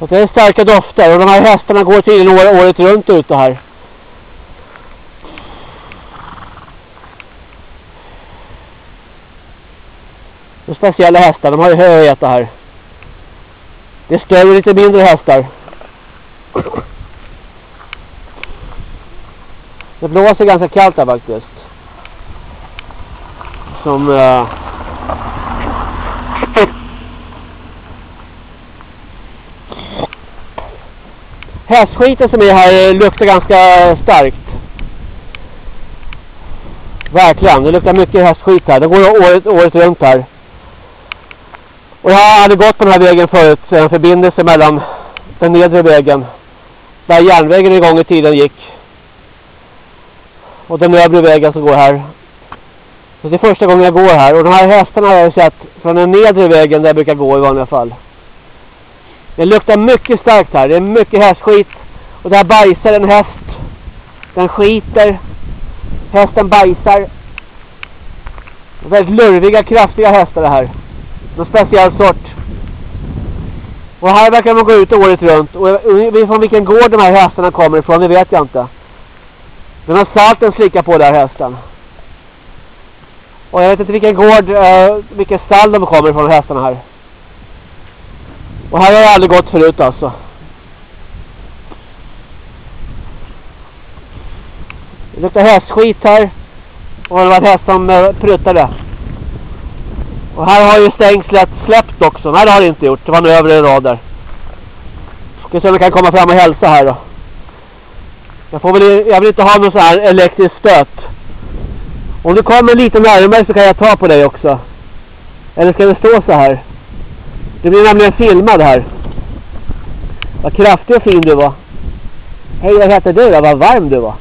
Och det är starka dofter och de här hästarna går tydligen året runt ute här. Det är speciella hästar, de har ju hö att äta här. Det är större lite mindre hästar. Det blåser ganska kallt här faktiskt. Som... Uh... Hästskiten som är här eh, luktar ganska eh, starkt. Verkligen, det luktar mycket hästskit här. Det går året, året runt här. Och jag hade gått på den här vägen förut, en förbindelse mellan den nedre vägen. Där järnvägen en gång i tiden gick. Och den övre vägen som går här. Så det är första gången jag går här. Och de här hästarna har jag sett från den nedre vägen där jag brukar gå i vanliga fall. Det luktar mycket starkt här. Det är mycket hästskit. Och där bajsar en häst. Den skiter. Hästen bajsar. Väldigt lurviga, kraftiga hästar det här. Någon speciell sort. Och här verkar man gå ut året runt. Och från vilken gård de här hästarna kommer ifrån, det vet jag inte. Den har salten slickat på där hästen. Och jag vet inte vilken gård, eh, uh, vilken stall de kommer ifrån hästarna här. Och här har jag aldrig gått förut alltså. Det luktar hästskit här. Och det var en häst som eh, pruttade. Och här har ju stängslet släppt också. Nej det har det inte gjort. Det var en övre rad där. Ska se om vi kan komma fram och hälsa här då. Jag, får väl, jag vill inte ha någon sån här elektrisk stöt. Om du kommer lite närmare så kan jag ta på dig också. Eller ska det stå så här? Det blir nämligen filmad här. Vad kraftig och fin du var. Hej, vad heter du då? Vad varm du var.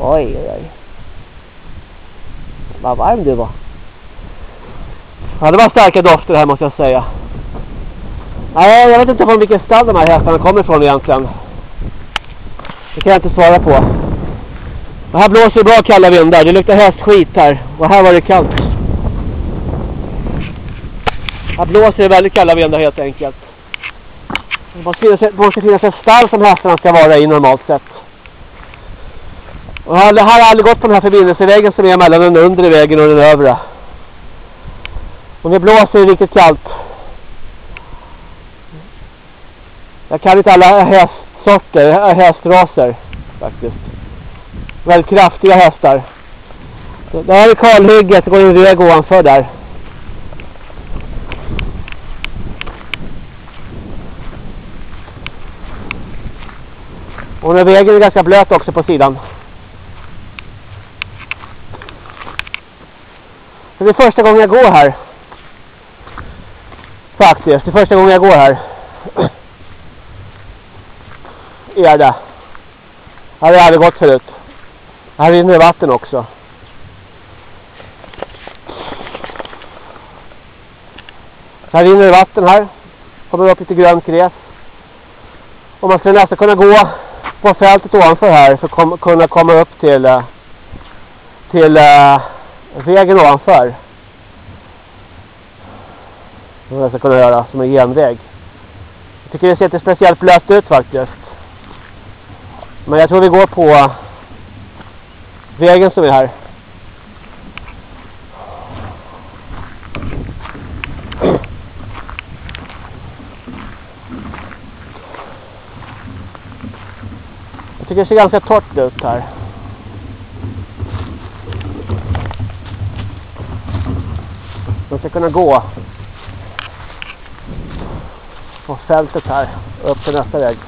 Oj, oj, oj. Vad varm du var. Ja, det var starka dofter här måste jag säga. Nej, jag vet inte från vilken stall de här hästarna kommer ifrån egentligen. Det kan jag inte svara på. Och här blåser det bra kalla vindar. Det luktar hästskit här. Och här var det kallt. Här blåser det väldigt kalla vindar helt enkelt. Det måste finnas ett stall som hästarna ska vara i normalt sett. Och här, här har aldrig gått på den här förbindelsevägen som är mellan den undre vägen och den övre. Och det blåser riktigt kallt. Jag kan inte alla hästsorter, äh, hästraser faktiskt. Väldigt kraftiga hästar. Det här är kalhygget, det går en väg ovanför där. Och den vägen är ganska blöt också på sidan. Så det är första gången jag går här. Faktiskt, det är första gången jag går här. Är det. Här har jag aldrig gått förut. Här rinner vatten också. Här rinner vatten här. Kommer upp lite grönt gräs. Och man skulle nästan kunna gå på fältet ovanför här för att kom, kunna komma upp till eh, till uh, vägen ovanför. Det jag ska kunna göra som en genväg. Jag tycker det ser inte speciellt blött ut faktiskt. Men jag tror vi går på eh, vägen som är här. Jag tycker det ser ganska torrt ut här. Man ska kunna gå på fältet här upp till nästa väg.